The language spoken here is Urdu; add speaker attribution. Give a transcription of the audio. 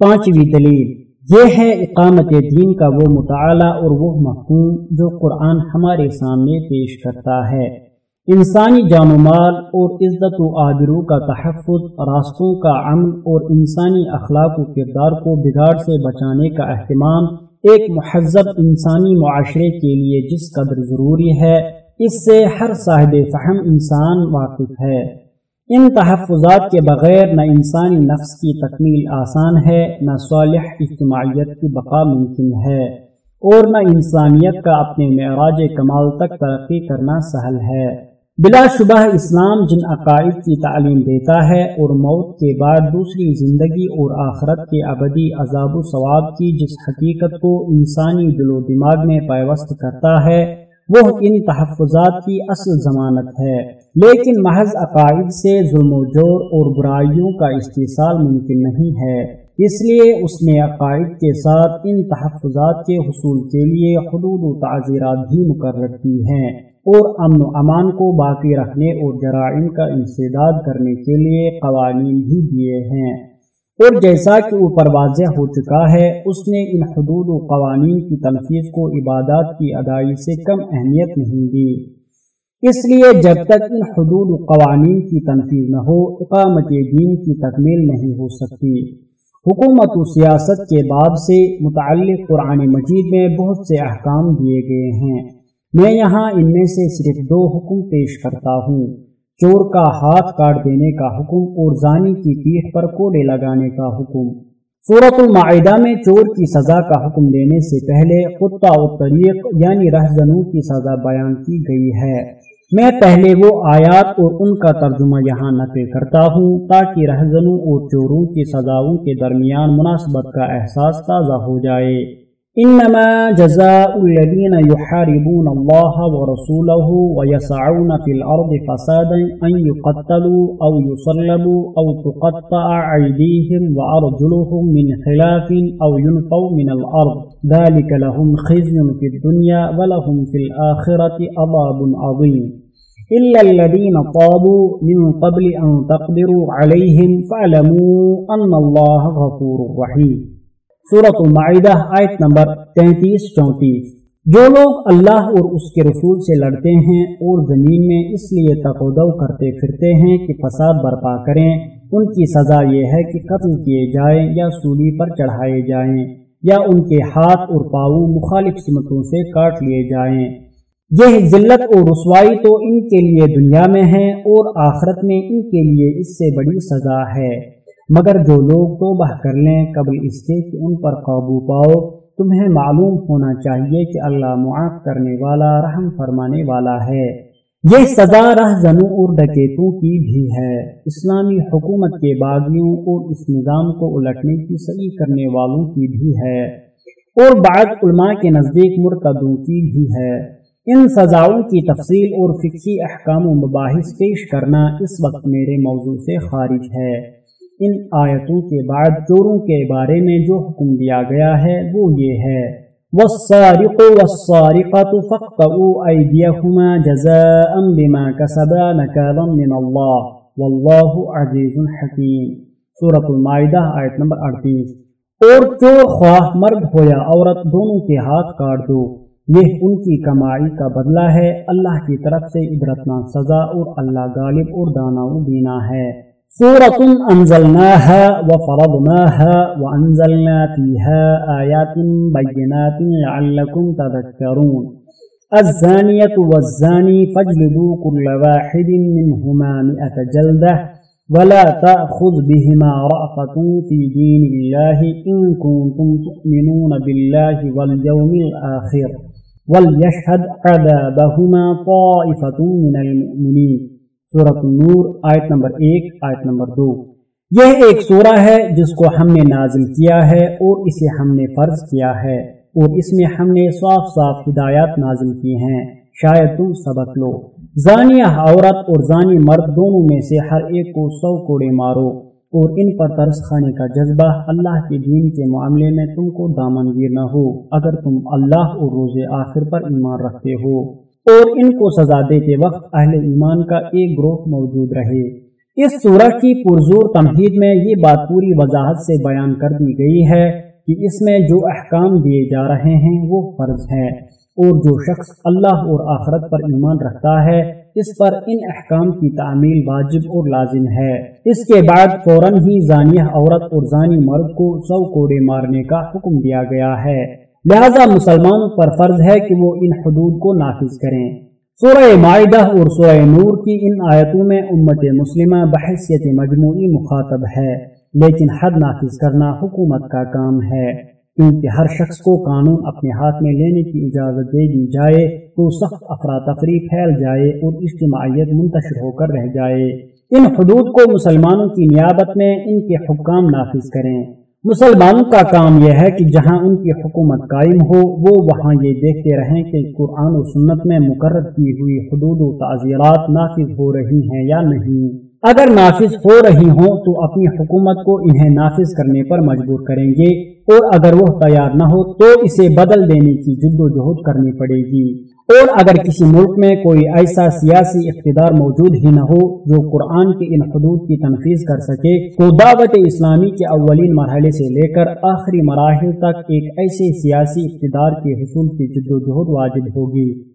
Speaker 1: پانچویں دلیل، یہ ہے اقامت دین کا وہ مطالعہ اور وہ مفہوم جو قرآن ہمارے سامنے پیش کرتا ہے۔ انسانی جان و مال اور عزت و آبرو کا تحفظ، راستوں کا عمل اور انسانی اخلاق و کردار کو بگاڑ سے بچانے کا اہتمام ایک مہذب انسانی معاشرے کے لیے جس قدر ضروری ہے، اس سے ہر صاحب فہم انسان واقف ہے۔ ان تحفظات کے بغیر نہ انسانی نفس کی تکمیل آسان ہے، نہ صالح اجتماعیت کی بقا ممکن ہے اور نہ انسانیت کا اپنے معراج کمال تک ترقی کرنا سہل ہے۔ بلا شبہ اسلام جن عقائد کی تعلیم دیتا ہے اور موت کے بعد دوسری زندگی اور آخرت کے ابدی عذاب و ثواب کی جس حقیقت کو انسانی دل و دماغ میں پیوست کرتا ہے وہ ان یعنی تحفظات کی اصل ضمانت ہے۔ لیکن محض عقائد سے ظلم و جور اور برائیوں کا استحصال ممکن نہیں ہے۔ اس لیے اس نے عقائد کے ساتھ ان تحفظات کے حصول کے لیے حدود و تعزیرات بھی مقرر کی ہیں اور امن و امان کو باقی رکھنے اور جرائم کا انسداد کرنے کے لیے قوانین بھی دیے ہیں۔ اور جیسا کہ اوپر واضح ہو چکا ہے، اس نے ان حدود و قوانین کی تنفیذ کو عبادات کی ادائی سے کم اہمیت نہیں دی۔ اس لیے جب تک ان حدود و قوانین کی تنفیذ نہ ہو، اقامت دین کی تکمیل نہیں ہو سکتی۔ حکومت و سیاست کے باب سے متعلق قرآن مجید میں بہت سے احکام دیے گئے ہیں۔ میں یہاں ان میں سے صرف دو حکم پیش کرتا ہوں۔ چور کا ہاتھ کاٹ دینے کا حکم اور زانی کی پیٹھ پر کوڑے لگانے کا حکم۔ صورت المعدہ میں چور کی سزا کا حکم دینے سے پہلے خطہ و طریق یعنی رہزنوں کی سزا بیان کی گئی ہے۔ میں پہلے وہ آیات اور ان کا ترجمہ یہاں نقل کرتا ہوں تاکہ رہزنوں اور چوروں کی سزاؤں کے درمیان مناسبت کا احساس تازہ ہو جائے۔ إنما جزاء الذين يحاربون الله ورسوله ويسعون في الأرض فسادا أن يقتلوا أو يصلبوا أو تقطع أيديهم وأرجلهم من خلاف أو ينفوا من الأرض. ذلك لهم خزي في الدنيا ولهم في الآخرة عذاب عظيم. إلا الذين طابوا من قبل أن تقدروا عليهم فاعلموا أن الله غفور رحيم. صورت المعدہ آیت نمبر تینتیس چونتیس۔ جو لوگ اللہ اور اس کے رسول سے لڑتے ہیں اور زمین میں اس لیے تقودو کرتے پھرتے ہیں کہ فساد برپا کریں، ان کی سزا یہ ہے کہ قتل کیے جائیں یا سولی پر چڑھائے جائیں، یا ان کے ہاتھ اور پاؤں مخالف سمتوں سے کاٹ لیے جائیں۔ یہ ذلت اور رسوائی تو ان کے لیے دنیا میں ہے اور آخرت میں ان کے لیے اس سے بڑی سزا ہے۔ مگر جو لوگ توبہ کر لیں قبل اس کے کہ ان پر قابو پاؤ، تمہیں معلوم ہونا چاہیے کہ اللہ معاف کرنے والا، رحم فرمانے والا ہے۔ یہ سزا رہ زنوں اور ڈکیتوں کی بھی ہے۔ اسلامی حکومت کے باغیوں اور اس نظام کو الٹنے کی صحیح کرنے والوں کی بھی ہے۔ اور بعض علماء کے نزدیک مرتدوں کی بھی ہے۔ ان سزاؤں کی تفصیل اور فکری احکام و مباحث پیش کرنا اس وقت میرے موضوع سے خارج ہے۔ ان آیتوں کے بعد چوروں کے بارے میں جو حکم دیا گیا ہے وہ یہ ہے۔ والسارق والسارقة فاقطعوا أيديهما جزاء بما كسبا نكالا من الله والله عزيز حكيم۔ سورة المائدہ، آیت نمبر 38 اور چور خواہ مرد ہو یا عورت، دونوں کے ہاتھ کاٹ دو۔ یہ ان کی کمائی کا بدلہ ہے۔ اللہ کی طرف سے عبرتنا سزا اور اللہ غالب اور دانا و بینا ہے۔ سورة أنزلناها وفرضناها وأنزلنا فيها آيات بينات لعلكم تذكرون. الزانية والزاني فاجلدوا كل واحد منهما مئة جلدة ولا تأخذ بهما رأفة في دين الله إن كنتم تؤمنون بالله واليوم الآخر. وليشهد عذابهما طائفة من المؤمنين. صورت النور، آیت نمبر ایک، آیت نمبر دو۔ یہ ایک سورہ ہے جس کو ہم نے نازل کیا ہے اور اسے ہم نے فرض کیا ہے اور اس میں ہم نے صاف صاف ہدایات نازل کی ہیں۔ شاید تم سبق لو۔ زانیہ عورت اور زانی مرد دونوں میں سے ہر ایک کو سو کوڑے مارو اور ان پر ترس کھانے کا جذبہ اللہ کے دین کے معاملے میں تم کو دامن گیر نہ ہو۔ اگر تم اللہ اور روز آخر پر ایمان رکھتے ہو اور ان کو سزا دیتے وقت اہل ایمان کا ایک گروہ موجود رہے۔ اس سورہ کی پرزور تمہید میں یہ بات پوری وضاحت سے بیان کر دی گئی ہے کہ اس میں جو احکام دیے جا رہے ہیں وہ فرض ہے اور جو شخص اللہ اور آخرت پر ایمان رکھتا ہے، اس پر ان احکام کی تعمیل واجب اور لازم ہے۔ اس کے بعد فوراً ہی زانیہ عورت اور زانی مرد کو سو کوڑے مارنے کا حکم دیا گیا ہے۔ لہذا مسلمانوں پر فرض ہے کہ وہ ان حدود کو نافذ کریں۔ سورہ معاہدہ اور سورہ نور کی ان آیتوں میں امت مسلمہ بحثیت مجموعی مخاطب ہے، لیکن حد نافذ کرنا حکومت کا کام ہے۔ کیونکہ ہر شخص کو قانون اپنے ہاتھ میں لینے کی اجازت دے دی جائے تو سخت افراتفری پھیل جائے اور اجتماعیت منتشر ہو کر رہ جائے۔ ان حدود کو مسلمانوں کی نیابت میں ان کے حکام نافذ کریں۔ مسلمانوں کا کام یہ ہے کہ جہاں ان کی حکومت قائم ہو، وہ وہاں یہ دیکھتے رہیں کہ قرآن و سنت میں مقرر کی ہوئی حدود و تعزیرات نافذ ہو رہی ہیں یا نہیں۔ اگر نافذ ہو رہی ہوں تو اپنی حکومت کو انہیں نافذ کرنے پر مجبور کریں گے اور اگر وہ تیار نہ ہو تو اسے بدل دینے کی جد و جہد کرنی پڑے گی۔ اور اگر کسی ملک میں کوئی ایسا سیاسی اقتدار موجود ہی نہ ہو جو قرآن کے ان حدود کی تنفیذ کر سکے، تو دعوت اسلامی کے اولین مرحلے سے لے کر آخری مراحل تک ایک ایسے سیاسی اقتدار کے حصول کی جد و جہد واجب ہوگی۔